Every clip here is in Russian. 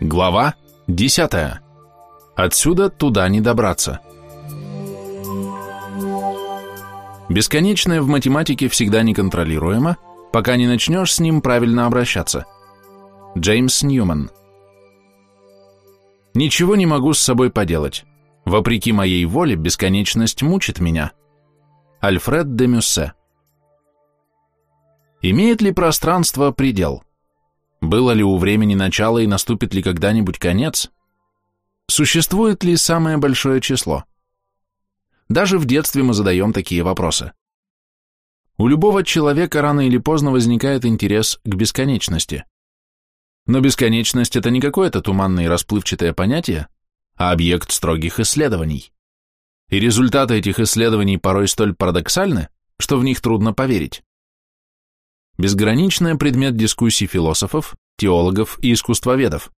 Глава 10. Отсюда туда не добраться. Бесконечное в математике всегда неконтролируемо, пока не начнешь с ним правильно обращаться. Джеймс Ньюман. Ничего не могу с собой поделать. Вопреки моей воле, бесконечность мучит меня. Альфред де Мюссе. Имеет ли пространство предел? Было ли у времени начало и наступит ли когда-нибудь конец? Существует ли самое большое число? Даже в детстве мы задаем такие вопросы. У любого человека рано или поздно возникает интерес к бесконечности. Но бесконечность – это не какое-то туманное и расплывчатое понятие, а объект строгих исследований. И результаты этих исследований порой столь парадоксальны, что в них трудно поверить. Безграничное предмет дискуссий философов, теологов и искусствоведов.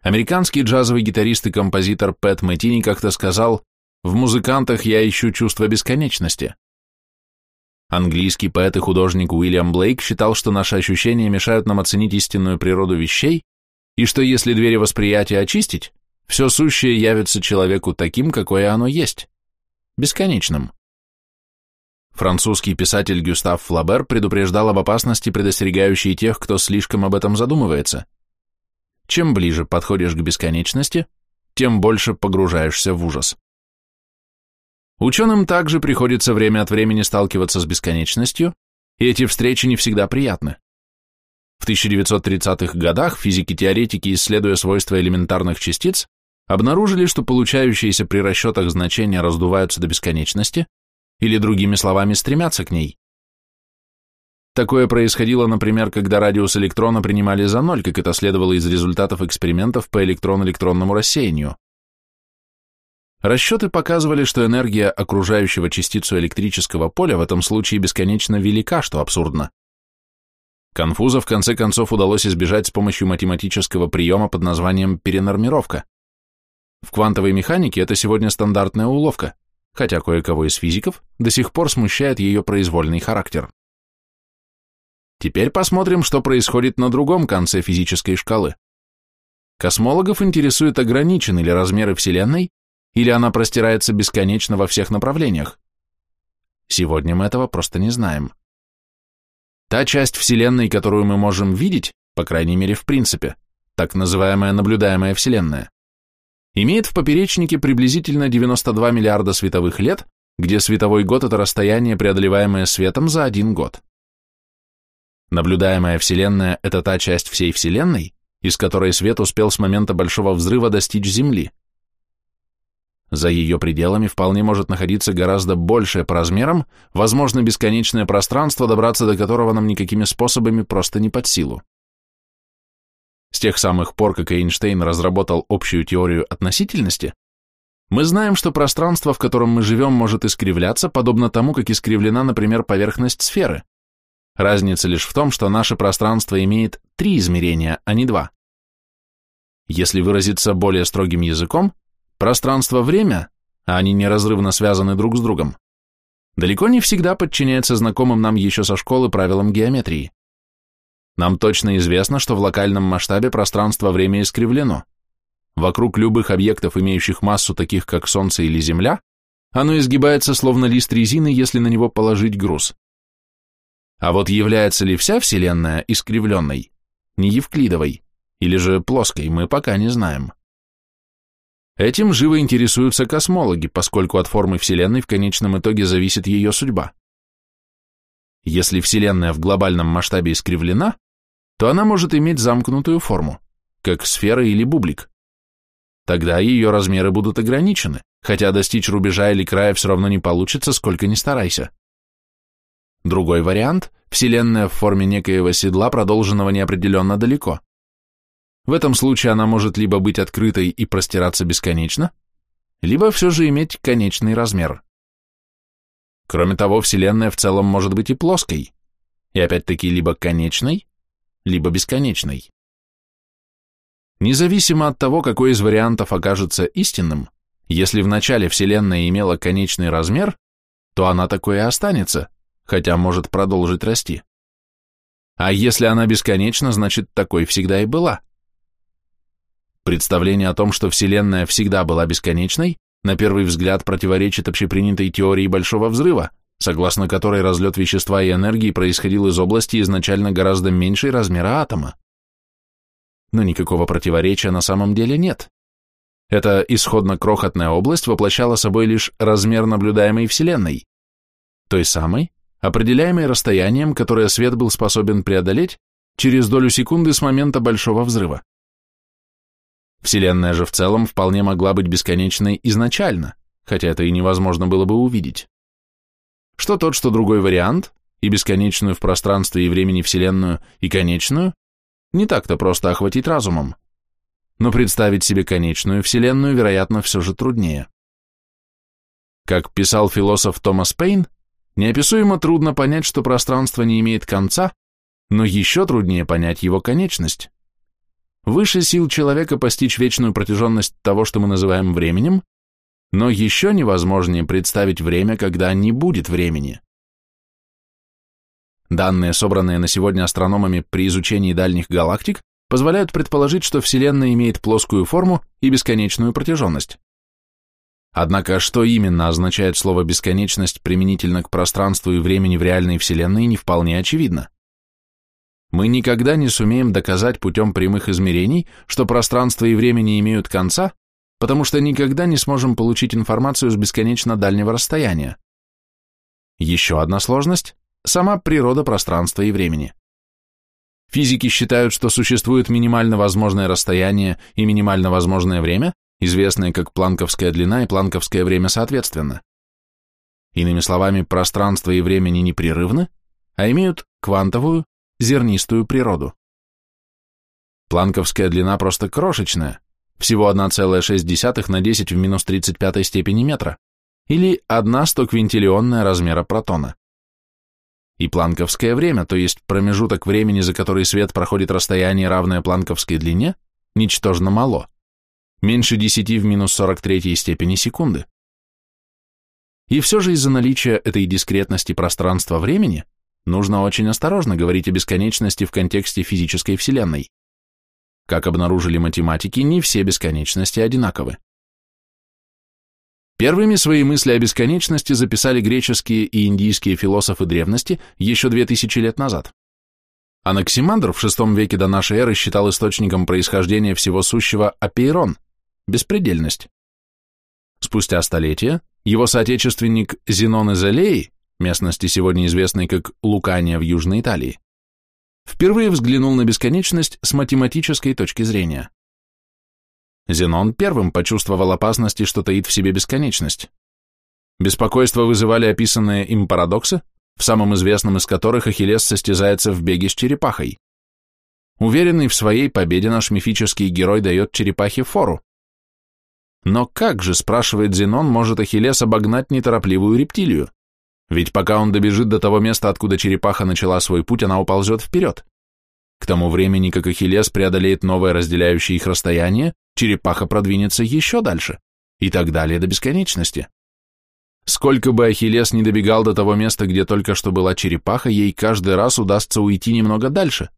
Американский джазовый гитарист и композитор Пэт Мэттини как-то сказал «В музыкантах я ищу чувство бесконечности». Английский поэт и художник Уильям Блейк считал, что наши ощущения мешают нам оценить истинную природу вещей, и что если двери восприятия очистить, все сущее явится человеку таким, какое оно есть, бесконечным. Французский писатель Гюстав Флабер предупреждал об опасности, предостерегающей тех, кто слишком об этом задумывается. Чем ближе подходишь к бесконечности, тем больше погружаешься в ужас. Ученым также приходится время от времени сталкиваться с бесконечностью, и эти встречи не всегда приятны. В 1930-х годах физики-теоретики, исследуя свойства элементарных частиц, обнаружили, что получающиеся при расчетах значения раздуваются до бесконечности, или, другими словами, стремятся к ней. Такое происходило, например, когда радиус электрона принимали за ноль, как это следовало из результатов экспериментов по электрон-электронному рассеянию. Расчеты показывали, что энергия окружающего частицу электрического поля в этом случае бесконечно велика, что абсурдно. Конфуза в конце концов удалось избежать с помощью математического приема под названием перенормировка. В квантовой механике это сегодня стандартная уловка – хотя кое-кого из физиков до сих пор смущает ее произвольный характер. Теперь посмотрим, что происходит на другом конце физической шкалы. Космологов интересует, ограничены ли размеры Вселенной, или она простирается бесконечно во всех направлениях. Сегодня мы этого просто не знаем. Та часть Вселенной, которую мы можем видеть, по крайней мере в принципе, так называемая наблюдаемая Вселенная, имеет в поперечнике приблизительно 92 миллиарда световых лет, где световой год – это расстояние, преодолеваемое светом за один год. Наблюдаемая Вселенная – это та часть всей Вселенной, из которой свет успел с момента Большого Взрыва достичь Земли. За ее пределами вполне может находиться гораздо большее по размерам, возможно, бесконечное пространство, добраться до которого нам никакими способами просто не под силу. С тех самых пор, как Эйнштейн разработал общую теорию относительности, мы знаем, что пространство, в котором мы живем, может искривляться, подобно тому, как искривлена, например, поверхность сферы. Разница лишь в том, что наше пространство имеет три измерения, а не два. Если выразиться более строгим языком, пространство-время, а они неразрывно связаны друг с другом, далеко не всегда подчиняется знакомым нам еще со школы правилам геометрии. Нам точно известно, что в локальном масштабе пространство-время искривлено. Вокруг любых объектов, имеющих массу таких, как Солнце или Земля, оно изгибается словно лист резины, если на него положить груз. А вот является ли вся Вселенная искривленной, не евклидовой, или же плоской, мы пока не знаем. Этим живо интересуются космологи, поскольку от формы Вселенной в конечном итоге зависит ее судьба. Если Вселенная в глобальном масштабе искривлена, то она может иметь замкнутую форму, как сфера или бублик. Тогда ее размеры будут ограничены, хотя достичь рубежа или края все равно не получится, сколько ни старайся. Другой вариант – Вселенная в форме некоего седла, продолженного неопределенно далеко. В этом случае она может либо быть открытой и простираться бесконечно, либо все же иметь конечный размер. Кроме того, Вселенная в целом может быть и плоской, и опять-таки либо конечной, либо бесконечной. Независимо от того, какой из вариантов окажется истинным, если в начале Вселенная имела конечный размер, то она такой и останется, хотя может продолжить расти. А если она бесконечна, значит такой всегда и была. Представление о том, что Вселенная всегда была бесконечной, на первый взгляд противоречит общепринятой теории Большого Взрыва, согласно которой разлет вещества и энергии происходил из области изначально гораздо меньшей размера атома. Но никакого противоречия на самом деле нет. Эта исходно крохотная область воплощала собой лишь размер наблюдаемой Вселенной, той самой, определяемой расстоянием, которое свет был способен преодолеть через долю секунды с момента Большого Взрыва. Вселенная же в целом вполне могла быть бесконечной изначально, хотя это и невозможно было бы увидеть. Что тот, что другой вариант, и бесконечную в пространстве и времени Вселенную, и конечную, не так-то просто охватить разумом. Но представить себе конечную Вселенную, вероятно, все же труднее. Как писал философ Томас Пейн, неописуемо трудно понять, что пространство не имеет конца, но еще труднее понять его конечность. Выше сил человека постичь вечную протяженность того, что мы называем временем, но еще невозможнее представить время, когда не будет времени. Данные, собранные на сегодня астрономами при изучении дальних галактик, позволяют предположить, что Вселенная имеет плоскую форму и бесконечную протяженность. Однако, что именно означает слово «бесконечность» применительно к пространству и времени в реальной Вселенной, не вполне очевидно мы никогда не сумеем доказать путем прямых измерений, что пространство и время не имеют конца, потому что никогда не сможем получить информацию с бесконечно дальнего расстояния. Еще одна сложность – сама природа пространства и времени. Физики считают, что существует минимально возможное расстояние и минимально возможное время, известные как планковская длина и планковское время соответственно. Иными словами, пространство и время не непрерывны, а имеют квантовую, зернистую природу. Планковская длина просто крошечная, всего 1,6 на 10 в минус 35 степени метра, или 1 стоквинтиллионная размера протона. И планковское время, то есть промежуток времени, за который свет проходит расстояние, равное планковской длине, ничтожно мало, меньше 10 в минус 43 степени секунды. И все же из-за наличия этой дискретности пространства-времени нужно очень осторожно говорить о бесконечности в контексте физической Вселенной. Как обнаружили математики, не все бесконечности одинаковы. Первыми свои мысли о бесконечности записали греческие и индийские философы древности еще две тысячи лет назад. Анаксимандр в VI веке до нашей эры считал источником происхождения всего сущего апейрон – беспредельность. Спустя столетия его соотечественник Зенон из Элеи местности, сегодня известной как Лукания в Южной Италии, впервые взглянул на бесконечность с математической точки зрения. Зенон первым почувствовал опасности, что таит в себе бесконечность. Беспокойство вызывали описанные им парадоксы, в самом известном из которых Ахиллес состязается в беге с черепахой. Уверенный в своей победе наш мифический герой дает черепахе фору. Но как же, спрашивает Зенон, может Ахиллес обогнать неторопливую рептилию? Ведь пока он добежит до того места, откуда черепаха начала свой путь, она уползет вперед. К тому времени, как Ахиллес преодолеет новое разделяющее их расстояние, черепаха продвинется еще дальше, и так далее до бесконечности. Сколько бы Ахиллес не добегал до того места, где только что была черепаха, ей каждый раз удастся уйти немного дальше.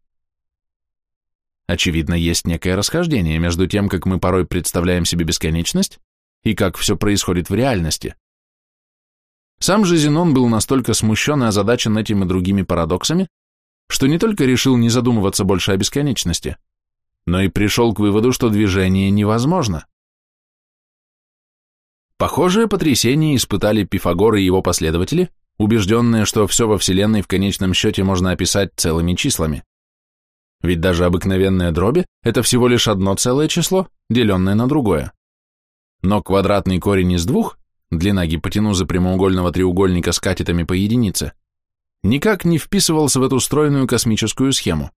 Очевидно, есть некое расхождение между тем, как мы порой представляем себе бесконечность, и как все происходит в реальности. Сам же Зенон был настолько смущен и озадачен этим и другими парадоксами, что не только решил не задумываться больше о бесконечности, но и пришел к выводу, что движение невозможно. Похожее потрясение испытали Пифагор и его последователи, убежденные, что все во Вселенной в конечном счете можно описать целыми числами. Ведь даже обыкновенные дроби – это всего лишь одно целое число, деленное на другое. Но квадратный корень из двух длина гипотенузы прямоугольного треугольника с катетами по единице, никак не вписывался в эту стройную космическую схему.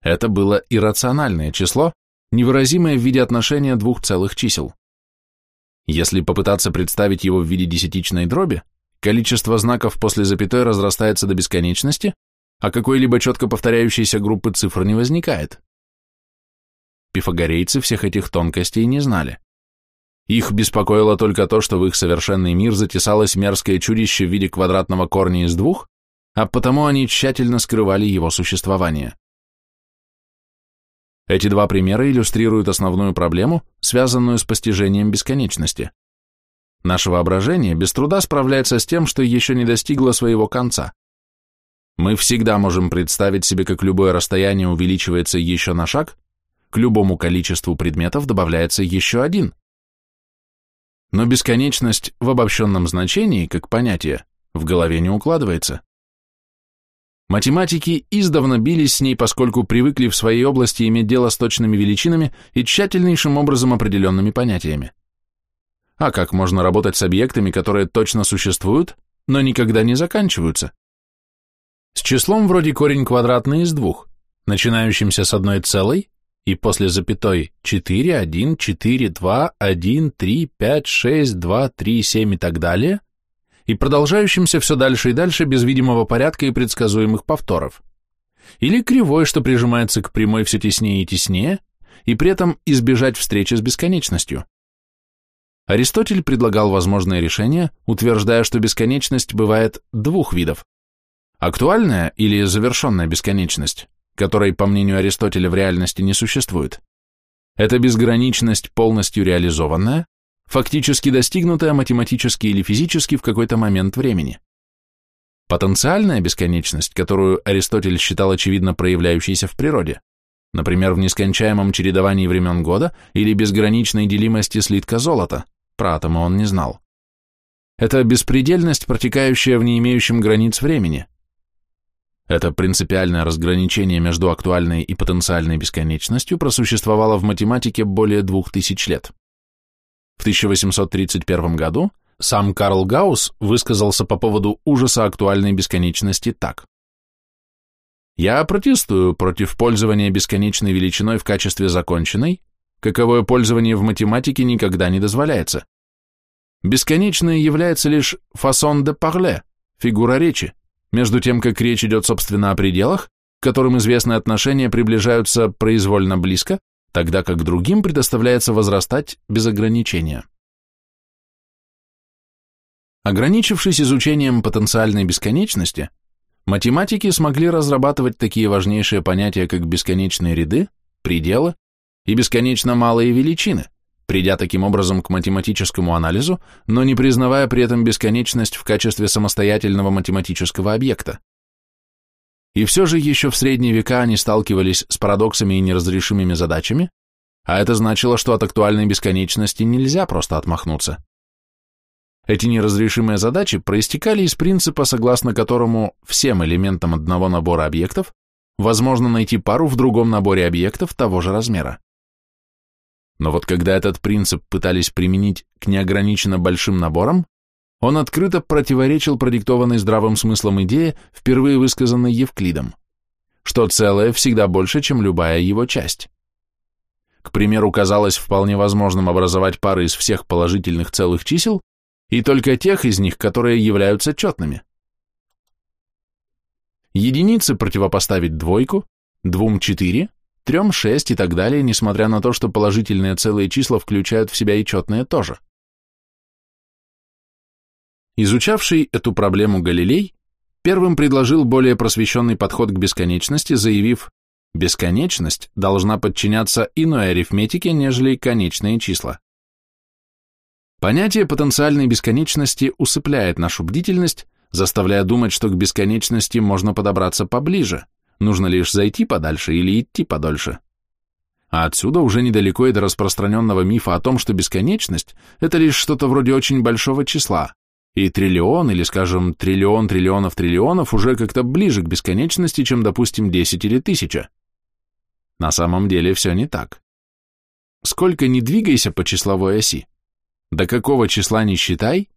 Это было иррациональное число, невыразимое в виде отношения двух целых чисел. Если попытаться представить его в виде десятичной дроби, количество знаков после запятой разрастается до бесконечности, а какой-либо четко повторяющейся группы цифр не возникает. Пифагорейцы всех этих тонкостей не знали. Их беспокоило только то, что в их совершенный мир затесалось мерзкое чудище в виде квадратного корня из двух, а потому они тщательно скрывали его существование. Эти два примера иллюстрируют основную проблему, связанную с постижением бесконечности. Наше воображение без труда справляется с тем, что еще не достигло своего конца. Мы всегда можем представить себе, как любое расстояние увеличивается еще на шаг, к любому количеству предметов добавляется еще один. Но бесконечность в обобщенном значении, как понятие, в голове не укладывается. Математики издавна бились с ней, поскольку привыкли в своей области иметь дело с точными величинами и тщательнейшим образом определенными понятиями. А как можно работать с объектами, которые точно существуют, но никогда не заканчиваются? С числом вроде корень квадратный из двух, начинающимся с одной целой, и после запятой 4, 1, 4, 2, 1, 3, 5, 6, 2, 3, 7 и так далее, и продолжающимся все дальше и дальше без видимого порядка и предсказуемых повторов. Или кривой, что прижимается к прямой все теснее и теснее, и при этом избежать встречи с бесконечностью. Аристотель предлагал возможное решение, утверждая, что бесконечность бывает двух видов. Актуальная или завершенная бесконечность, которой, по мнению Аристотеля, в реальности не существует. Это безграничность, полностью реализованная, фактически достигнутая математически или физически в какой-то момент времени. Потенциальная бесконечность, которую Аристотель считал очевидно проявляющейся в природе, например, в нескончаемом чередовании времен года или безграничной делимости слитка золота, про атомы он не знал. Это беспредельность, протекающая в не имеющем границ времени, это принципиальное разграничение между актуальной и потенциальной бесконечностью просуществовало в математике более двух тысяч лет. В 1831 году сам Карл Гаусс высказался по поводу ужаса актуальной бесконечности так. «Я протестую против пользования бесконечной величиной в качестве законченной, каковое пользование в математике никогда не дозволяется. Бесконечное является лишь фасон де парле, фигура речи, между тем, как речь идет, собственно, о пределах, к которым известные отношения приближаются произвольно близко, тогда как другим предоставляется возрастать без ограничения. Ограничившись изучением потенциальной бесконечности, математики смогли разрабатывать такие важнейшие понятия, как бесконечные ряды, пределы и бесконечно малые величины, придя таким образом к математическому анализу, но не признавая при этом бесконечность в качестве самостоятельного математического объекта. И все же еще в средние века они сталкивались с парадоксами и неразрешимыми задачами, а это значило, что от актуальной бесконечности нельзя просто отмахнуться. Эти неразрешимые задачи проистекали из принципа, согласно которому всем элементам одного набора объектов возможно найти пару в другом наборе объектов того же размера. Но вот когда этот принцип пытались применить к неограниченно большим наборам, он открыто противоречил продиктованной здравым смыслом идее, впервые высказанной Евклидом, что целое всегда больше, чем любая его часть. К примеру, казалось вполне возможным образовать пары из всех положительных целых чисел и только тех из них, которые являются четными. Единицы противопоставить двойку, двум четыре, трем шесть и так далее, несмотря на то, что положительные целые числа включают в себя и четные тоже. Изучавший эту проблему Галилей первым предложил более просвещенный подход к бесконечности, заявив, бесконечность должна подчиняться иной арифметике, нежели конечные числа. Понятие потенциальной бесконечности усыпляет нашу бдительность, заставляя думать, что к бесконечности можно подобраться поближе – Нужно лишь зайти подальше или идти подольше. А отсюда уже недалеко и до распространенного мифа о том, что бесконечность – это лишь что-то вроде очень большого числа, и триллион или, скажем, триллион триллионов триллионов уже как-то ближе к бесконечности, чем, допустим, 10 или 1000. На самом деле все не так. Сколько ни двигайся по числовой оси, до какого числа не считай,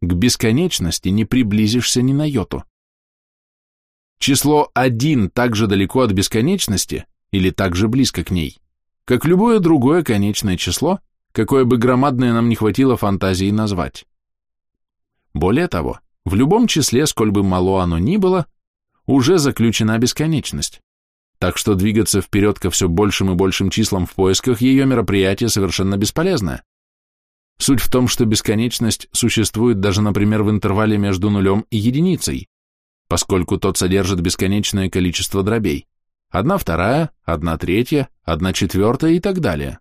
к бесконечности не приблизишься ни на йоту. Число 1 так же далеко от бесконечности или так же близко к ней, как любое другое конечное число, какое бы громадное нам не хватило фантазии назвать. Более того, в любом числе, сколь бы мало оно ни было, уже заключена бесконечность, так что двигаться вперед ко все большим и большим числам в поисках ее мероприятие совершенно бесполезное. Суть в том, что бесконечность существует даже, например, в интервале между нулем и единицей, поскольку тот содержит бесконечное количество дробей, одна вторая, одна третья, одна четвертая и так далее.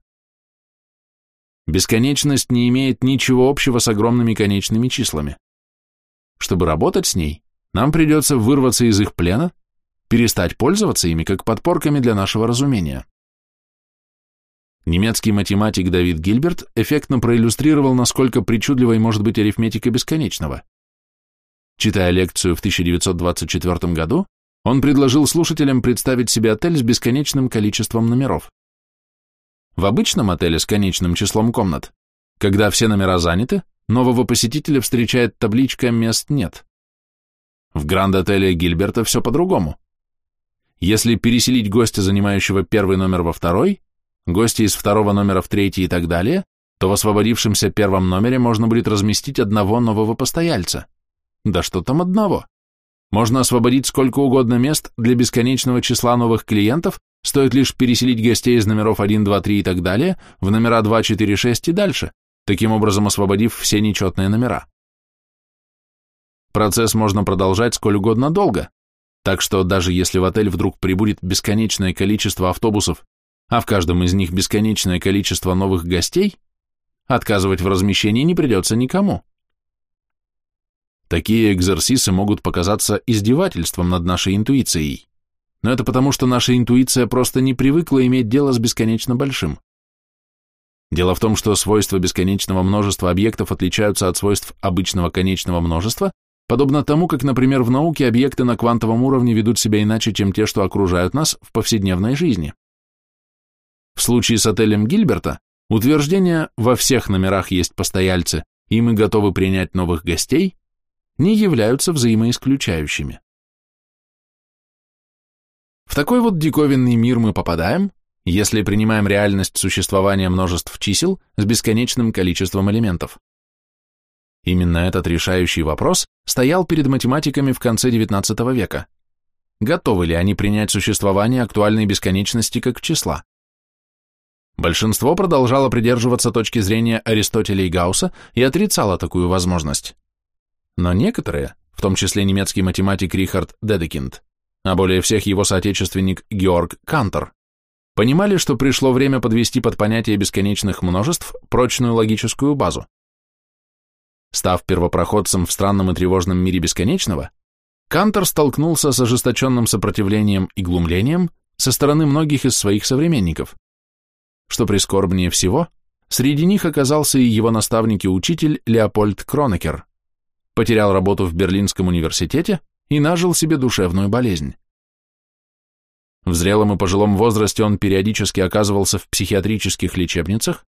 Бесконечность не имеет ничего общего с огромными конечными числами. Чтобы работать с ней, нам придется вырваться из их плена, перестать пользоваться ими как подпорками для нашего разумения. Немецкий математик Давид Гильберт эффектно проиллюстрировал, насколько причудливой может быть арифметика бесконечного. Читая лекцию в 1924 году, он предложил слушателям представить себе отель с бесконечным количеством номеров. В обычном отеле с конечным числом комнат, когда все номера заняты, нового посетителя встречает табличка «Мест нет». В гранд-отеле Гильберта все по-другому. Если переселить гостя, занимающего первый номер во второй, гостя из второго номера в третий и так далее, то в освободившемся первом номере можно будет разместить одного нового постояльца. Да что там одного? Можно освободить сколько угодно мест для бесконечного числа новых клиентов, стоит лишь переселить гостей из номеров 1, 2, 3 и так далее в номера 2, 4, 6 и дальше, таким образом освободив все нечетные номера. Процесс можно продолжать сколь угодно долго, так что даже если в отель вдруг прибудет бесконечное количество автобусов, а в каждом из них бесконечное количество новых гостей, отказывать в размещении не придется никому. Такие экзерсисы могут показаться издевательством над нашей интуицией, но это потому, что наша интуиция просто не привыкла иметь дело с бесконечно большим. Дело в том, что свойства бесконечного множества объектов отличаются от свойств обычного конечного множества, подобно тому, как, например, в науке объекты на квантовом уровне ведут себя иначе, чем те, что окружают нас в повседневной жизни. В случае с отелем Гильберта утверждение «во всех номерах есть постояльцы, и мы готовы принять новых гостей» не являются взаимоисключающими. В такой вот диковинный мир мы попадаем, если принимаем реальность существования множеств чисел с бесконечным количеством элементов. Именно этот решающий вопрос стоял перед математиками в конце XIX века. Готовы ли они принять существование актуальной бесконечности как числа? Большинство продолжало придерживаться точки зрения Аристотеля и Гаусса и отрицало такую возможность. Но некоторые, в том числе немецкий математик Рихард Дедекинд, а более всех его соотечественник Георг Кантор, понимали, что пришло время подвести под понятие бесконечных множеств прочную логическую базу. Став первопроходцем в странном и тревожном мире бесконечного, Кантор столкнулся с ожесточенным сопротивлением и глумлением со стороны многих из своих современников. Что прискорбнее всего, среди них оказался и его наставник и учитель Леопольд Кронекер потерял работу в Берлинском университете и нажил себе душевную болезнь. В зрелом и пожилом возрасте он периодически оказывался в психиатрических лечебницах,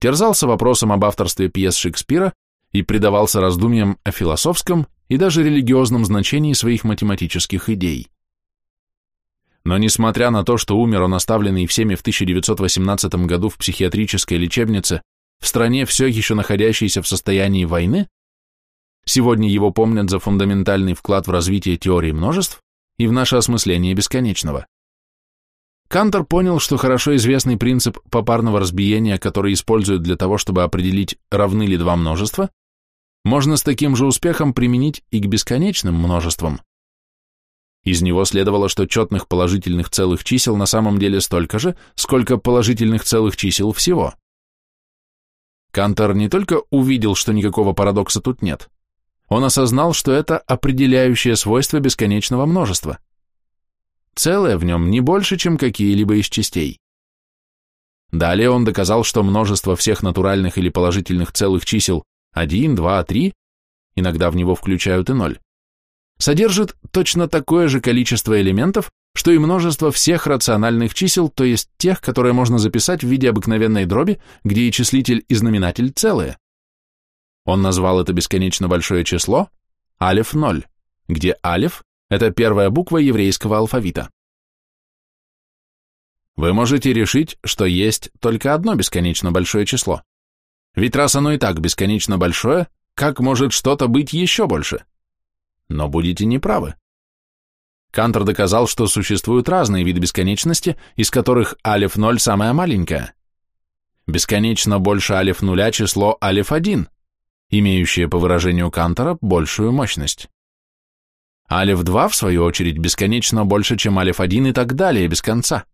терзался вопросом об авторстве пьес Шекспира и предавался раздумьям о философском и даже религиозном значении своих математических идей. Но несмотря на то, что умер он оставленный всеми в 1918 году в психиатрической лечебнице, в стране все еще находящейся в состоянии войны, Сегодня его помнят за фундаментальный вклад в развитие теории множеств и в наше осмысление бесконечного. Кантор понял, что хорошо известный принцип попарного разбиения, который используют для того, чтобы определить, равны ли два множества, можно с таким же успехом применить и к бесконечным множествам. Из него следовало, что четных положительных целых чисел на самом деле столько же, сколько положительных целых чисел всего. Кантор не только увидел, что никакого парадокса тут нет, он осознал, что это определяющее свойство бесконечного множества. Целое в нем не больше, чем какие-либо из частей. Далее он доказал, что множество всех натуральных или положительных целых чисел 1, 2, 3, иногда в него включают и 0, содержит точно такое же количество элементов, что и множество всех рациональных чисел, то есть тех, которые можно записать в виде обыкновенной дроби, где и числитель, и знаменатель целые. Он назвал это бесконечно большое число алеф-0, где алеф – это первая буква еврейского алфавита. Вы можете решить, что есть только одно бесконечно большое число. Ведь раз оно и так бесконечно большое, как может что-то быть еще больше? Но будете неправы. Кантор доказал, что существуют разные виды бесконечности, из которых алеф-0 самая маленькая. Бесконечно больше алеф нуля число алеф-1, имеющее, по выражению Кантора, большую мощность. Алиф-2, в свою очередь, бесконечно больше, чем Алиф-1 и так далее, без конца.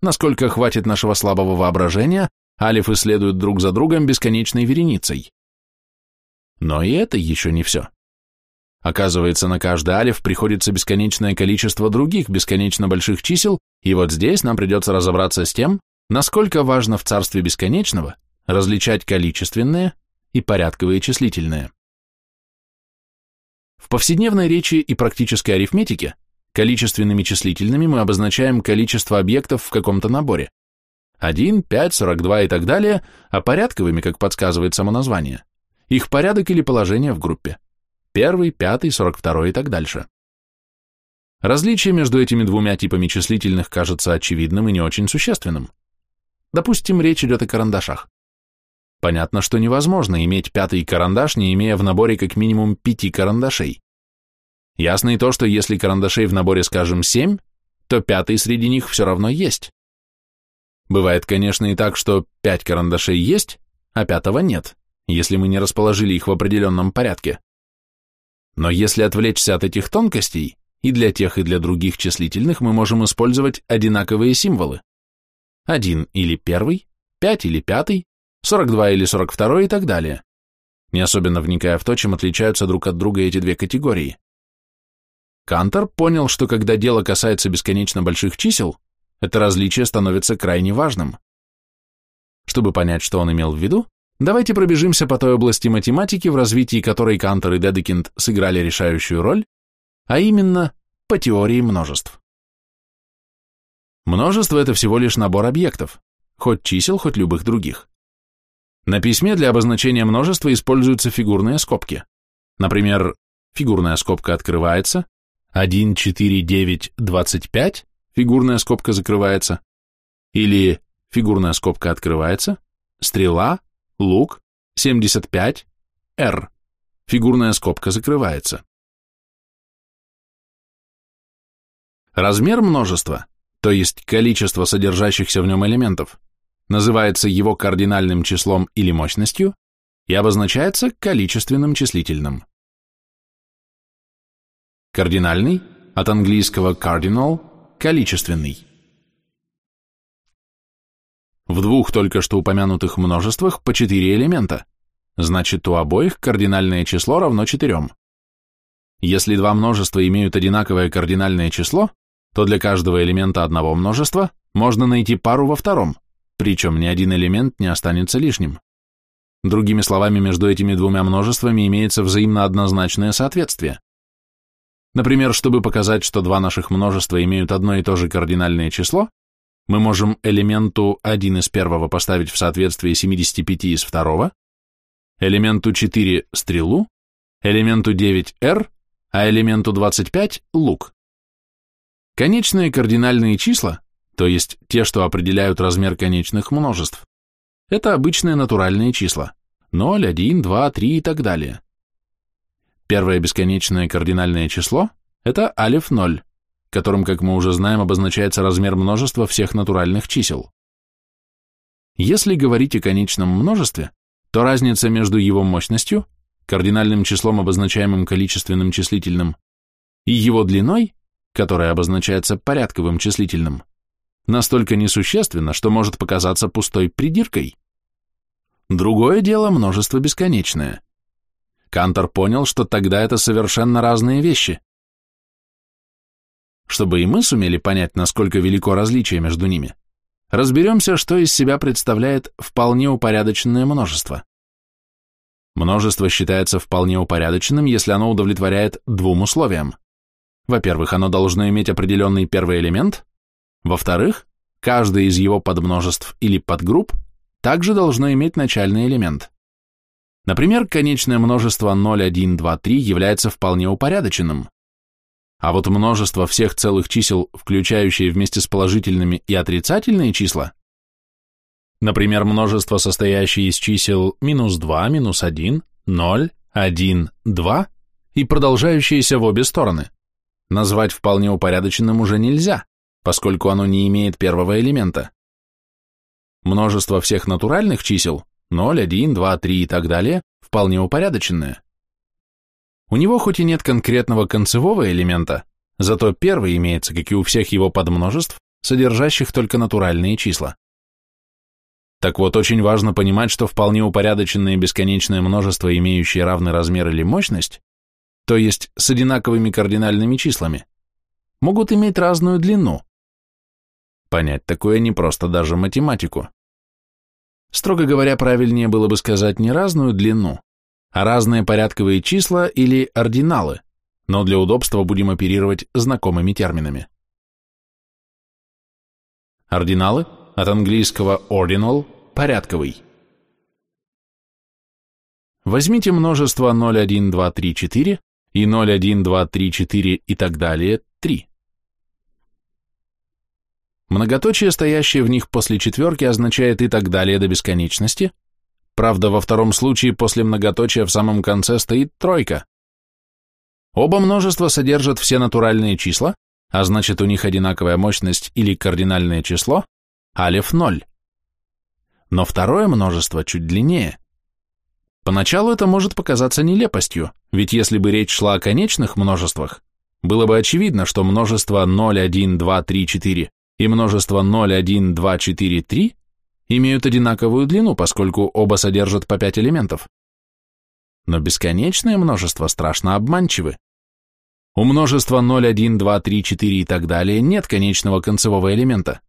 Насколько хватит нашего слабого воображения, алифы следуют друг за другом бесконечной вереницей. Но и это еще не все. Оказывается, на каждый алиф приходится бесконечное количество других бесконечно больших чисел, и вот здесь нам придется разобраться с тем, насколько важно в царстве бесконечного различать количественные и порядковые числительные. В повседневной речи и практической арифметике количественными числительными мы обозначаем количество объектов в каком-то наборе. 1, 5, 42 и так далее, а порядковыми, как подсказывает само название, их порядок или положение в группе первый, пятый, сорок второй и так дальше. Различие между этими двумя типами числительных кажется очевидным и не очень существенным. Допустим, речь идет о карандашах. Понятно, что невозможно иметь пятый карандаш, не имея в наборе как минимум пяти карандашей. Ясно и то, что если карандашей в наборе, скажем, семь, то пятый среди них все равно есть. Бывает, конечно, и так, что пять карандашей есть, а пятого нет, если мы не расположили их в определенном порядке. Но если отвлечься от этих тонкостей, и для тех, и для других числительных мы можем использовать одинаковые символы. Один или первый, пять или пятый, 42 или 42 и так далее, не особенно вникая в то, чем отличаются друг от друга эти две категории. Кантор понял, что когда дело касается бесконечно больших чисел, это различие становится крайне важным. Чтобы понять, что он имел в виду, Давайте пробежимся по той области математики, в развитии которой Кантор и Дедекинд сыграли решающую роль, а именно по теории множеств. Множество – это всего лишь набор объектов, хоть чисел, хоть любых других. На письме для обозначения множества используются фигурные скобки. Например, фигурная скобка открывается, 1, 4, 9, 25, фигурная скобка закрывается, или фигурная скобка открывается, стрела, лук, 75, R. Фигурная скобка закрывается. Размер множества, то есть количество содержащихся в нем элементов, называется его кардинальным числом или мощностью и обозначается количественным числительным. Кардинальный, от английского cardinal, количественный. В двух только что упомянутых множествах по четыре элемента, значит у обоих кардинальное число равно четырем. Если два множества имеют одинаковое кардинальное число, то для каждого элемента одного множества можно найти пару во втором, причем ни один элемент не останется лишним. Другими словами, между этими двумя множествами имеется взаимно однозначное соответствие. Например, чтобы показать, что два наших множества имеют одно и то же кардинальное число, мы можем элементу 1 из первого поставить в соответствие 75 из второго, элементу 4 стрелу, элементу 9 r, а элементу 25 лук. Конечные кардинальные числа, то есть те, что определяют размер конечных множеств, это обычные натуральные числа 0, 1, 2, 3 и так далее. Первое бесконечное кардинальное число – это алиф 0, которым, как мы уже знаем, обозначается размер множества всех натуральных чисел. Если говорить о конечном множестве, то разница между его мощностью, кардинальным числом, обозначаемым количественным числительным, и его длиной, которая обозначается порядковым числительным, настолько несущественна, что может показаться пустой придиркой. Другое дело множество бесконечное. Кантор понял, что тогда это совершенно разные вещи – чтобы и мы сумели понять, насколько велико различие между ними, разберемся, что из себя представляет вполне упорядоченное множество. Множество считается вполне упорядоченным, если оно удовлетворяет двум условиям. Во-первых, оно должно иметь определенный первый элемент, во-вторых, каждое из его подмножеств или подгрупп также должно иметь начальный элемент. Например, конечное множество 0, 1, 2, 3 является вполне упорядоченным, а вот множество всех целых чисел, включающие вместе с положительными и отрицательные числа, например, множество, состоящее из чисел минус 2, минус 1, 0, 1, 2 и продолжающиеся в обе стороны, назвать вполне упорядоченным уже нельзя, поскольку оно не имеет первого элемента. Множество всех натуральных чисел 0, 1, 2, 3 и так далее вполне упорядоченное. У него хоть и нет конкретного концевого элемента, зато первый имеется, как и у всех его подмножеств, содержащих только натуральные числа. Так вот, очень важно понимать, что вполне упорядоченное бесконечное множество, имеющее равный размер или мощность, то есть с одинаковыми кардинальными числами, могут иметь разную длину. Понять такое не просто даже математику. Строго говоря, правильнее было бы сказать не разную длину, а разные порядковые числа или ординалы, но для удобства будем оперировать знакомыми терминами. Ординалы от английского ordinal – порядковый. Возьмите множество 0, 1, 2, 3, 4 и 0, 1, 2, 3, 4 и так далее 3. Многоточие, стоящее в них после четверки, означает и так далее до бесконечности. Правда, во втором случае после многоточия в самом конце стоит тройка. Оба множества содержат все натуральные числа, а значит у них одинаковая мощность или кардинальное число, алеф 0. Но второе множество чуть длиннее. Поначалу это может показаться нелепостью, ведь если бы речь шла о конечных множествах, было бы очевидно, что множество 0, 1, 2, 3, 4 и множество 0, 1, 2, 4, 3 имеют одинаковую длину, поскольку оба содержат по 5 элементов. Но бесконечные множества страшно обманчивы. У множества 0, 1, 2, 3, 4 и так далее нет конечного концевого элемента.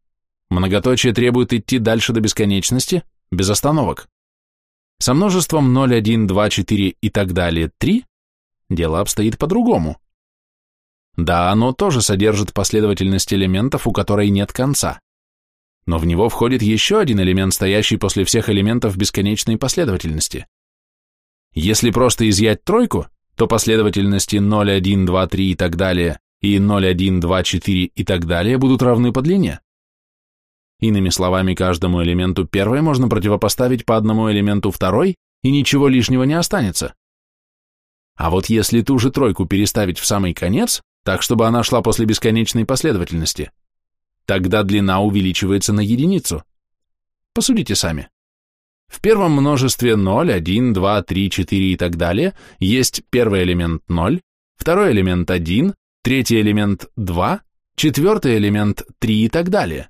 Многоточие требует идти дальше до бесконечности, без остановок. Со множеством 0, 1, 2, 4 и так далее 3 дело обстоит по-другому. Да, оно тоже содержит последовательность элементов, у которой нет конца. Но в него входит еще один элемент, стоящий после всех элементов бесконечной последовательности. Если просто изъять тройку, то последовательности 0, 1, 2, 3 и так далее и 0, 1, 2, 4 и так далее будут равны по длине. Иными словами, каждому элементу первой можно противопоставить по одному элементу второй, и ничего лишнего не останется. А вот если ту же тройку переставить в самый конец, так чтобы она шла после бесконечной последовательности, тогда длина увеличивается на единицу. Посудите сами. В первом множестве 0, 1, 2, 3, 4 и так далее есть первый элемент 0, второй элемент 1, третий элемент 2, четвертый элемент 3 и так далее.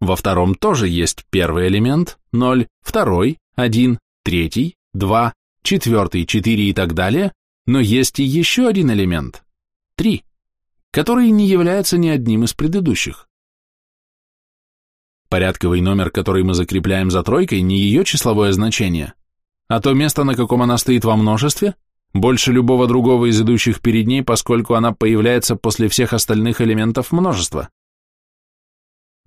Во втором тоже есть первый элемент 0, второй, 1, третий, 2, четвертый, 4 и так далее, но есть и еще один элемент 3 который не является ни одним из предыдущих. Порядковый номер, который мы закрепляем за тройкой, не ее числовое значение, а то место, на каком она стоит во множестве, больше любого другого из идущих перед ней, поскольку она появляется после всех остальных элементов множества.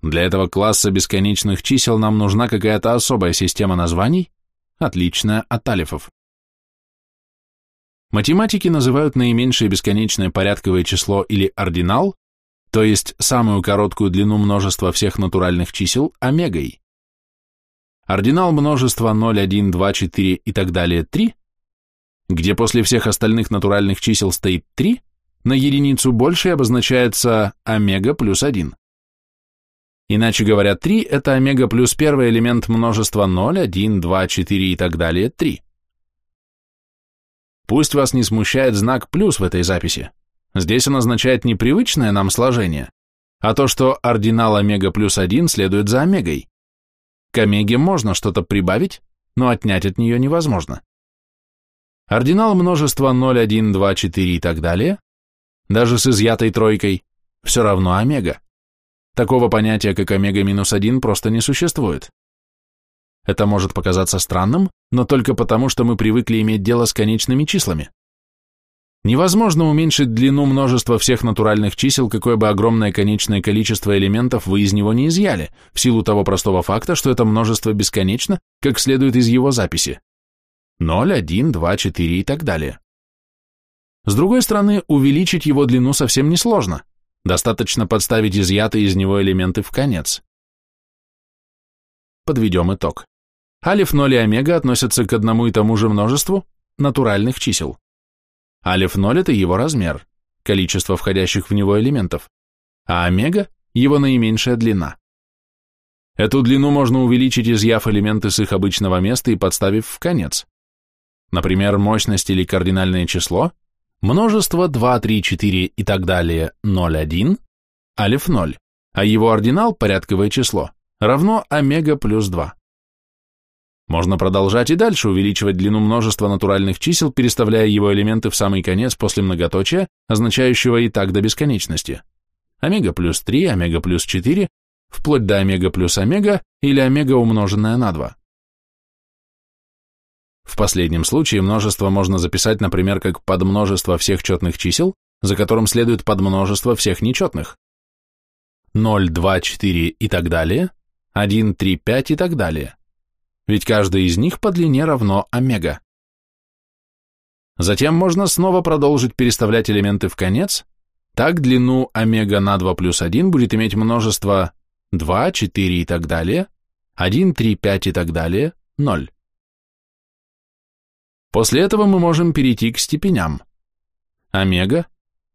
Для этого класса бесконечных чисел нам нужна какая-то особая система названий, отличная от алифов. Математики называют наименьшее бесконечное порядковое число или ординал, то есть самую короткую длину множества всех натуральных чисел, омегой. Ординал множества 0, 1, 2, 4 и так далее 3, где после всех остальных натуральных чисел стоит 3, на единицу больше обозначается омега плюс 1. Иначе говоря, 3 – это омега плюс первый элемент множества 0, 1, 2, 4 и так далее 3. Пусть вас не смущает знак «плюс» в этой записи. Здесь он означает не привычное нам сложение, а то, что ординал омега плюс 1 следует за омегой. К омеге можно что-то прибавить, но отнять от нее невозможно. Ординал множества 0, 1, 2, 4 и так далее, даже с изъятой тройкой, все равно омега. Такого понятия, как омега минус 1, просто не существует. Это может показаться странным, но только потому, что мы привыкли иметь дело с конечными числами. Невозможно уменьшить длину множества всех натуральных чисел, какое бы огромное конечное количество элементов вы из него не изъяли, в силу того простого факта, что это множество бесконечно, как следует из его записи. 0, 1, 2, 4 и так далее. С другой стороны, увеличить его длину совсем несложно. Достаточно подставить изъятые из него элементы в конец. Подведем итог. Алиф 0 и омега относятся к одному и тому же множеству натуральных чисел. Алиф 0 – это его размер, количество входящих в него элементов, а омега – его наименьшая длина. Эту длину можно увеличить, изъяв элементы с их обычного места и подставив в конец. Например, мощность или кардинальное число множество 2, 3, 4 и так далее 0, 1, алиф 0, а его ординал, порядковое число, равно омега плюс 2. Можно продолжать и дальше увеличивать длину множества натуральных чисел, переставляя его элементы в самый конец после многоточия, означающего и так до бесконечности. Омега плюс 3, омега плюс 4, вплоть до омега плюс омега или омега умноженное на 2. В последнем случае множество можно записать, например, как подмножество всех четных чисел, за которым следует подмножество всех нечетных. 0, 2, 4 и так далее, 1, 3, 5 и так далее. Ведь каждый из них по длине равно омега. Затем можно снова продолжить переставлять элементы в конец, так длину омега на 2 плюс 1 будет иметь множество 2, 4 и так далее, 1, 3, 5 и так далее, 0. После этого мы можем перейти к степеням. Омега,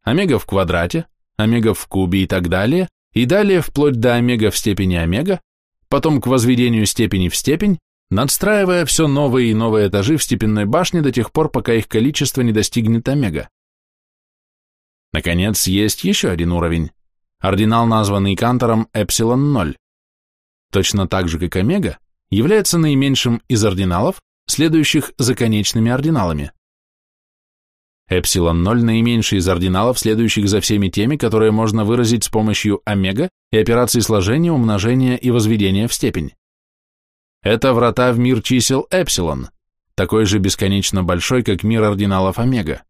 омега в квадрате, омега в кубе и так далее, и далее вплоть до омега в степени омега, потом к возведению степени в степень, надстраивая все новые и новые этажи в степенной башне до тех пор, пока их количество не достигнет омега. Наконец, есть еще один уровень. Ординал, названный Кантором эпсилон 0. Точно так же, как омега, является наименьшим из ординалов, следующих за конечными ординалами. Эпсилон 0 наименьший из ординалов, следующих за всеми теми, которые можно выразить с помощью омега и операций сложения, умножения и возведения в степень. Это врата в мир чисел эпсилон, такой же бесконечно большой, как мир ординалов омега.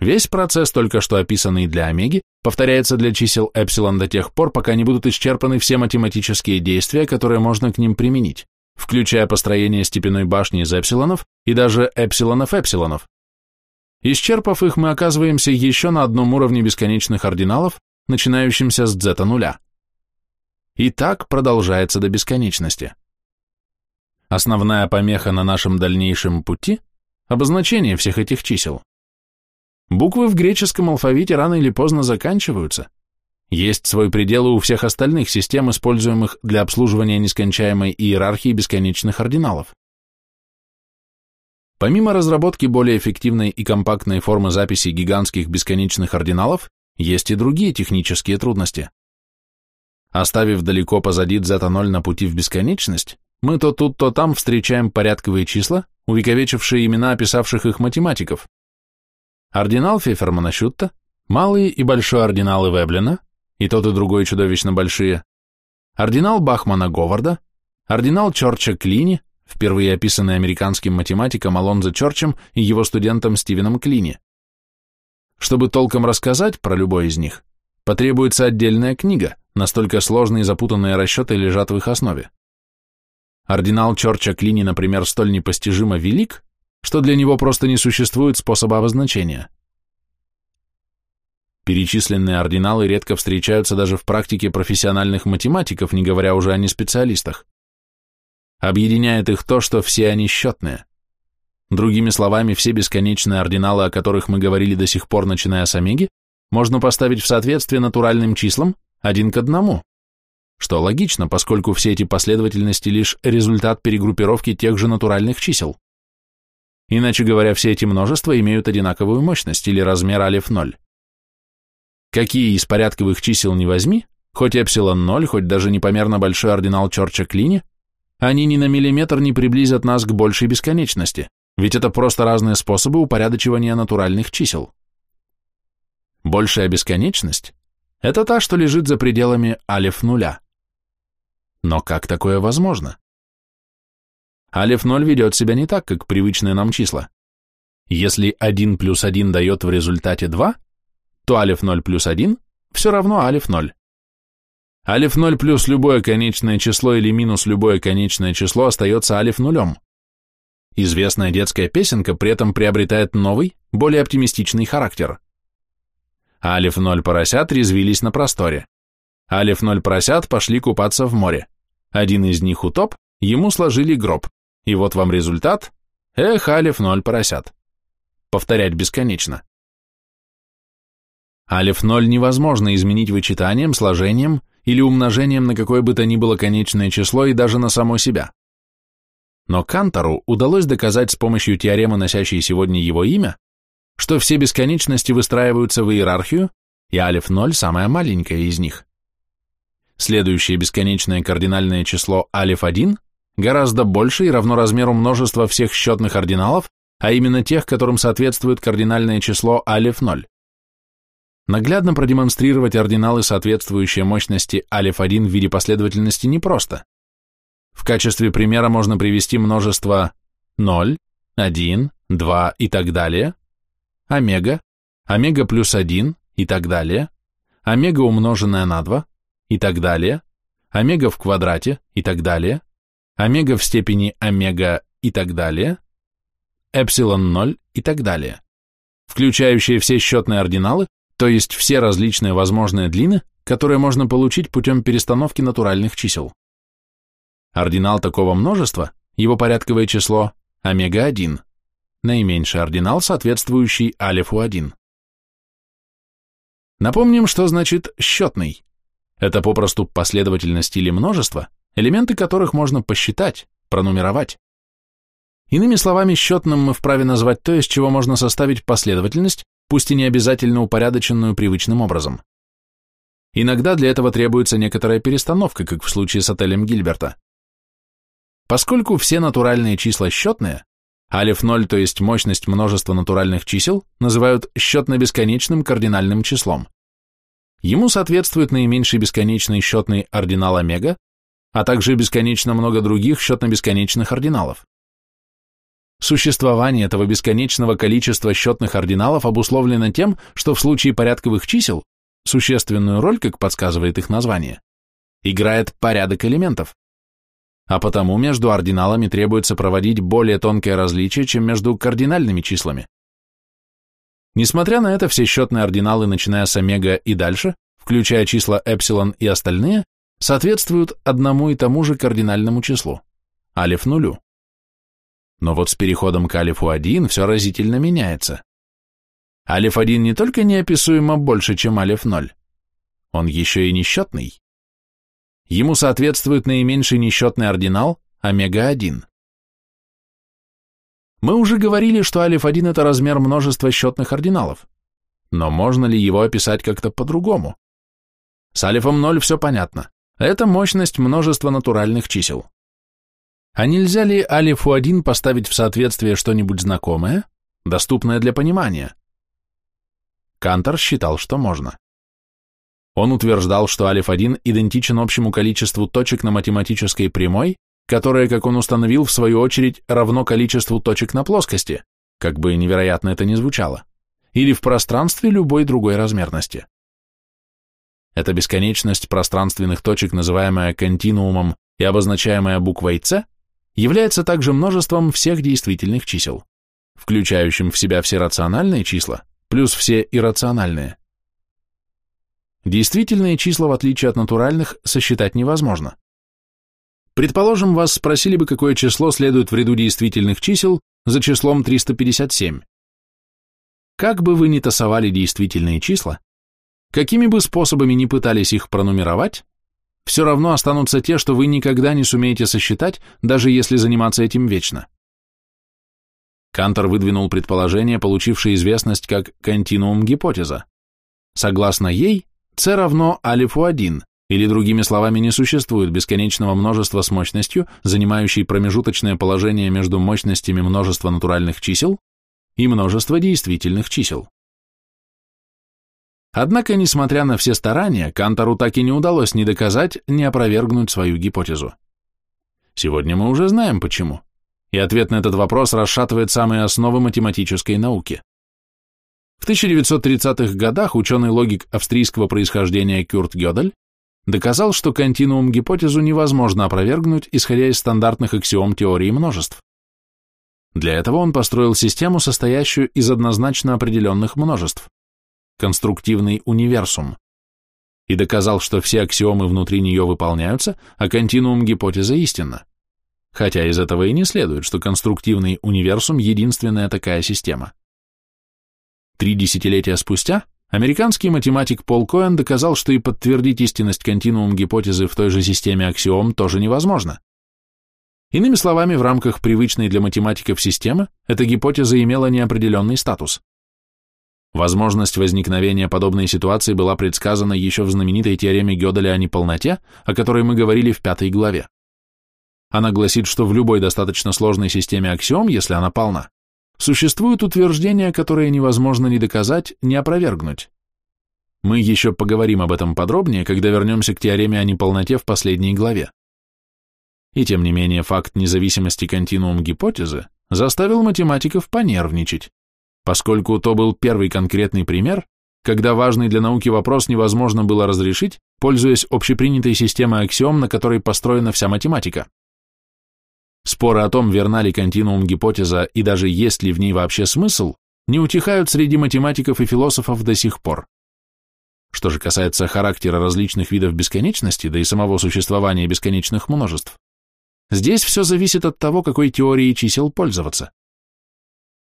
Весь процесс, только что описанный для омеги, повторяется для чисел эпсилон до тех пор, пока не будут исчерпаны все математические действия, которые можно к ним применить включая построение степенной башни из эпсилонов и даже эпсилонов-эпсилонов. Исчерпав их, мы оказываемся еще на одном уровне бесконечных ординалов, начинающимся с дзета нуля. И так продолжается до бесконечности. Основная помеха на нашем дальнейшем пути – обозначение всех этих чисел. Буквы в греческом алфавите рано или поздно заканчиваются – есть свой предел у всех остальных систем, используемых для обслуживания нескончаемой иерархии бесконечных ординалов. Помимо разработки более эффективной и компактной формы записи гигантских бесконечных ординалов, есть и другие технические трудности. Оставив далеко позади z0 на пути в бесконечность, мы то тут, то там встречаем порядковые числа, увековечившие имена описавших их математиков. Ординал Фефермана-Шютта, малые и большой ординалы Веблена, и тот и другой чудовищно большие, ординал Бахмана Говарда, ординал Чорча Клини, впервые описанный американским математиком Алонзо Чорчем и его студентом Стивеном Клини. Чтобы толком рассказать про любой из них, потребуется отдельная книга, настолько сложные и запутанные расчеты лежат в их основе. Ординал Чорча Клини, например, столь непостижимо велик, что для него просто не существует способа обозначения. Перечисленные ординалы редко встречаются даже в практике профессиональных математиков, не говоря уже о неспециалистах. Объединяет их то, что все они счетные. Другими словами, все бесконечные ординалы, о которых мы говорили до сих пор, начиная с омеги, можно поставить в соответствие натуральным числам один к одному, что логично, поскольку все эти последовательности лишь результат перегруппировки тех же натуральных чисел. Иначе говоря, все эти множества имеют одинаковую мощность или размер алиф 0. Какие из порядковых чисел не возьми, хоть эпсилон 0, хоть даже непомерно большой ординал Чорча Клини, они ни на миллиметр не приблизят нас к большей бесконечности, ведь это просто разные способы упорядочивания натуральных чисел. Большая бесконечность – это та, что лежит за пределами алиф нуля. Но как такое возможно? Алиф 0 ведет себя не так, как привычные нам числа. Если 1 плюс 1 дает в результате 2, то алиф 0 плюс 1 все равно алиф 0. Алиф 0 плюс любое конечное число или минус любое конечное число остается алиф нулем. Известная детская песенка при этом приобретает новый, более оптимистичный характер. Алиф 0 поросят резвились на просторе. Алиф 0 поросят пошли купаться в море. Один из них утоп, ему сложили гроб. И вот вам результат. Эх, Алиф 0 поросят. Повторять бесконечно. Алиф 0 невозможно изменить вычитанием, сложением или умножением на какое бы то ни было конечное число и даже на само себя. Но Кантору удалось доказать с помощью теоремы, носящей сегодня его имя, что все бесконечности выстраиваются в иерархию, и алиф-0 самая маленькая из них. Следующее бесконечное кардинальное число алиф-1 гораздо больше и равно размеру множества всех счетных ординалов, а именно тех, которым соответствует кардинальное число алиф-0. Наглядно продемонстрировать ординалы, соответствующие мощности алиф-1 в виде последовательности непросто. В качестве примера можно привести множество 0, 1, 2 и так далее, омега, омега плюс 1 и так далее, омега умноженное на 2 и так далее, омега в квадрате и так далее, омега в степени омега и так далее, эпсилон 0 и так далее, включающие все счетные ординалы, то есть все различные возможные длины, которые можно получить путем перестановки натуральных чисел. Ординал такого множества, его порядковое число омега-1, наименьший ординал, соответствующий алифу-1. Напомним, что значит счетный. Это попросту последовательность или множество, элементы которых можно посчитать, пронумеровать. Иными словами, счетным мы вправе назвать то, из чего можно составить последовательность, пусть и не обязательно упорядоченную привычным образом. Иногда для этого требуется некоторая перестановка, как в случае с отелем Гильберта. Поскольку все натуральные числа счетные, алиф 0, то есть мощность множества натуральных чисел, называют счетно-бесконечным кардинальным числом. Ему соответствует наименьший бесконечный счетный ординал омега, а также бесконечно много других счетно-бесконечных ординалов. Существование этого бесконечного количества счетных ординалов обусловлено тем, что в случае порядковых чисел существенную роль, как подсказывает их название, играет порядок элементов. А потому между ординалами требуется проводить более тонкое различие, чем между кардинальными числами. Несмотря на это, все счетные ординалы, начиная с омега и дальше, включая числа эпсилон и остальные, соответствуют одному и тому же кардинальному числу – алиф нулю. Но вот с переходом к алифу-1 все разительно меняется. Алиф-1 не только неописуемо больше, чем алиф-0, он еще и несчетный. Ему соответствует наименьший несчетный ординал омега-1. Мы уже говорили, что алиф-1 это размер множества счетных ординалов. Но можно ли его описать как-то по-другому? С алифом 0 все понятно. Это мощность множества натуральных чисел. А нельзя ли алифу 1 поставить в соответствие что-нибудь знакомое, доступное для понимания? Кантор считал, что можно. Он утверждал, что алиф-1 идентичен общему количеству точек на математической прямой, которое, как он установил, в свою очередь равно количеству точек на плоскости, как бы невероятно это ни звучало, или в пространстве любой другой размерности. Эта бесконечность пространственных точек, называемая континуумом и обозначаемая буквой «С», является также множеством всех действительных чисел, включающим в себя все рациональные числа плюс все иррациональные. Действительные числа, в отличие от натуральных, сосчитать невозможно. Предположим, вас спросили бы, какое число следует в ряду действительных чисел за числом 357. Как бы вы ни тасовали действительные числа, какими бы способами ни пытались их пронумеровать, все равно останутся те, что вы никогда не сумеете сосчитать, даже если заниматься этим вечно. Кантор выдвинул предположение, получившее известность как континуум-гипотеза. Согласно ей, c равно алифу 1, или другими словами, не существует бесконечного множества с мощностью, занимающей промежуточное положение между мощностями множества натуральных чисел и множества действительных чисел. Однако, несмотря на все старания, Кантору так и не удалось ни доказать, ни опровергнуть свою гипотезу. Сегодня мы уже знаем почему, и ответ на этот вопрос расшатывает самые основы математической науки. В 1930-х годах ученый-логик австрийского происхождения Кюрт Гёдель доказал, что континуум-гипотезу невозможно опровергнуть, исходя из стандартных аксиом теории множеств. Для этого он построил систему, состоящую из однозначно определенных множеств конструктивный универсум, и доказал, что все аксиомы внутри нее выполняются, а континуум гипотеза истинна. Хотя из этого и не следует, что конструктивный универсум – единственная такая система. Три десятилетия спустя американский математик Пол Коэн доказал, что и подтвердить истинность континуум гипотезы в той же системе аксиом тоже невозможно. Иными словами, в рамках привычной для математиков системы эта гипотеза имела неопределенный статус. Возможность возникновения подобной ситуации была предсказана еще в знаменитой теореме Гёделя о неполноте, о которой мы говорили в пятой главе. Она гласит, что в любой достаточно сложной системе аксиом, если она полна, существуют утверждения, которые невозможно ни доказать, ни опровергнуть. Мы еще поговорим об этом подробнее, когда вернемся к теореме о неполноте в последней главе. И тем не менее факт независимости континуум гипотезы заставил математиков понервничать поскольку то был первый конкретный пример, когда важный для науки вопрос невозможно было разрешить, пользуясь общепринятой системой аксиом, на которой построена вся математика. Споры о том, верна ли континуум гипотеза и даже есть ли в ней вообще смысл, не утихают среди математиков и философов до сих пор. Что же касается характера различных видов бесконечности, да и самого существования бесконечных множеств, здесь все зависит от того, какой теорией чисел пользоваться.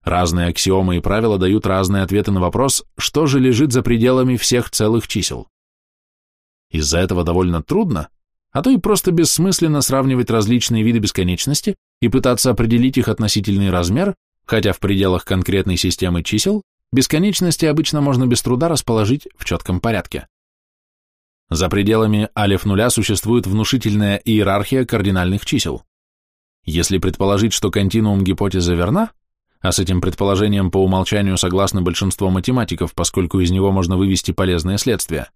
Разные аксиомы и правила дают разные ответы на вопрос, что же лежит за пределами всех целых чисел. Из-за этого довольно трудно, а то и просто бессмысленно сравнивать различные виды бесконечности и пытаться определить их относительный размер, хотя в пределах конкретной системы чисел бесконечности обычно можно без труда расположить в четком порядке. За пределами алиф нуля существует внушительная иерархия кардинальных чисел. Если предположить, что континуум гипотеза верна, а с этим предположением по умолчанию согласны большинство математиков, поскольку из него можно вывести полезные следствия,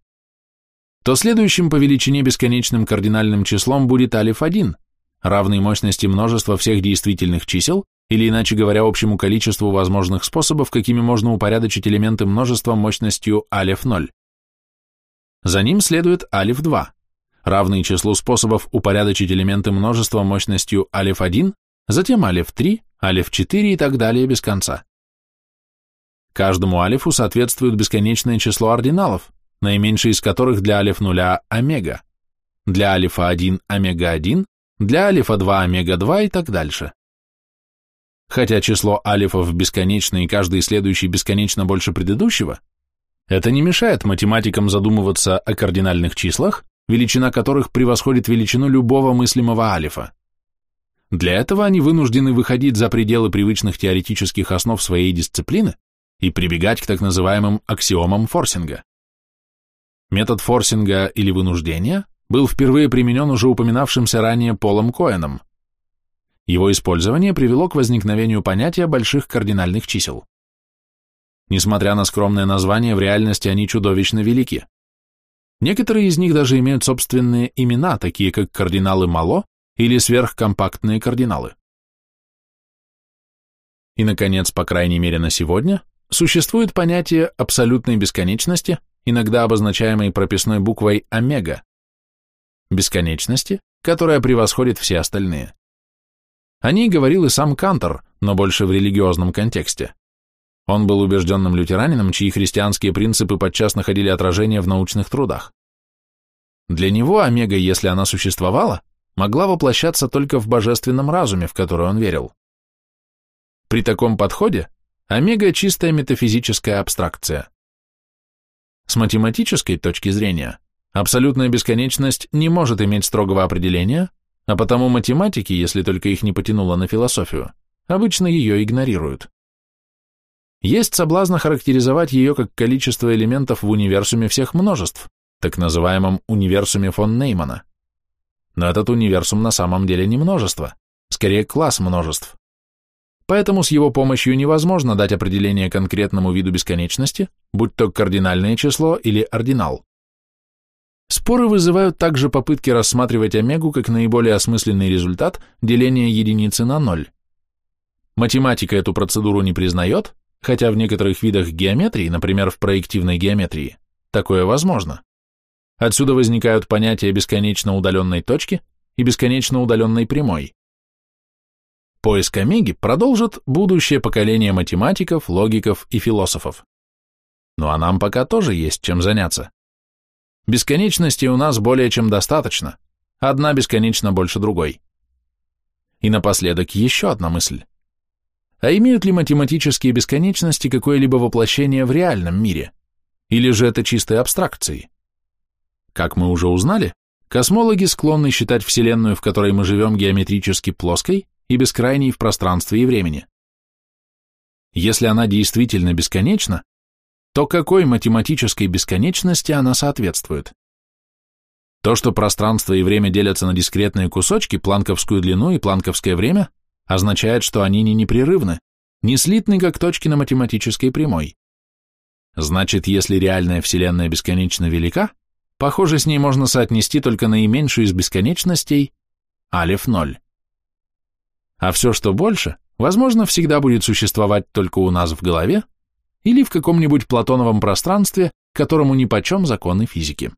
то следующим по величине бесконечным кардинальным числом будет алиф-1, равный мощности множества всех действительных чисел, или иначе говоря, общему количеству возможных способов, какими можно упорядочить элементы множества мощностью алиф-0. За ним следует алиф-2, равный числу способов упорядочить элементы множества мощностью алиф-1, затем алиф-3, алиф-4 и так далее без конца. Каждому алифу соответствует бесконечное число ординалов, наименьшее из которых для алиф нуля омега, для алифа 1 омега-1, для алифа 2 омега-2 и так дальше. Хотя число алифов бесконечно и каждый следующий бесконечно больше предыдущего, это не мешает математикам задумываться о кардинальных числах, величина которых превосходит величину любого мыслимого алифа. Для этого они вынуждены выходить за пределы привычных теоретических основ своей дисциплины и прибегать к так называемым аксиомам форсинга. Метод форсинга или вынуждения был впервые применен уже упоминавшимся ранее Полом Коэном. Его использование привело к возникновению понятия больших кардинальных чисел. Несмотря на скромное название, в реальности они чудовищно велики. Некоторые из них даже имеют собственные имена, такие как кардиналы Мало или сверхкомпактные кардиналы. И, наконец, по крайней мере на сегодня, существует понятие абсолютной бесконечности, иногда обозначаемой прописной буквой омега, бесконечности, которая превосходит все остальные. О ней говорил и сам Кантор, но больше в религиозном контексте. Он был убежденным лютеранином, чьи христианские принципы подчас находили отражение в научных трудах. Для него омега, если она существовала, могла воплощаться только в божественном разуме, в который он верил. При таком подходе омега – чистая метафизическая абстракция. С математической точки зрения абсолютная бесконечность не может иметь строгого определения, а потому математики, если только их не потянуло на философию, обычно ее игнорируют. Есть соблазн характеризовать ее как количество элементов в универсуме всех множеств, так называемом универсуме фон Неймана. Но этот универсум на самом деле не множество, скорее класс множеств. Поэтому с его помощью невозможно дать определение конкретному виду бесконечности, будь то кардинальное число или ординал. Споры вызывают также попытки рассматривать омегу как наиболее осмысленный результат деления единицы на ноль. Математика эту процедуру не признает, хотя в некоторых видах геометрии, например, в проективной геометрии, такое возможно. Отсюда возникают понятия бесконечно удаленной точки и бесконечно удаленной прямой. Поиск омеги продолжит будущее поколение математиков, логиков и философов. Ну а нам пока тоже есть чем заняться. Бесконечности у нас более чем достаточно, одна бесконечно больше другой. И напоследок еще одна мысль. А имеют ли математические бесконечности какое-либо воплощение в реальном мире? Или же это чистые абстракции? Как мы уже узнали, космологи склонны считать Вселенную, в которой мы живем, геометрически плоской и бескрайней в пространстве и времени. Если она действительно бесконечна, то какой математической бесконечности она соответствует? То, что пространство и время делятся на дискретные кусочки, планковскую длину и планковское время, означает, что они не непрерывны, не слитны, как точки на математической прямой. Значит, если реальная Вселенная бесконечно велика, похоже, с ней можно соотнести только наименьшую из бесконечностей – алиф-0. А все, что больше, возможно, всегда будет существовать только у нас в голове или в каком-нибудь платоновом пространстве, которому нипочем законы физики.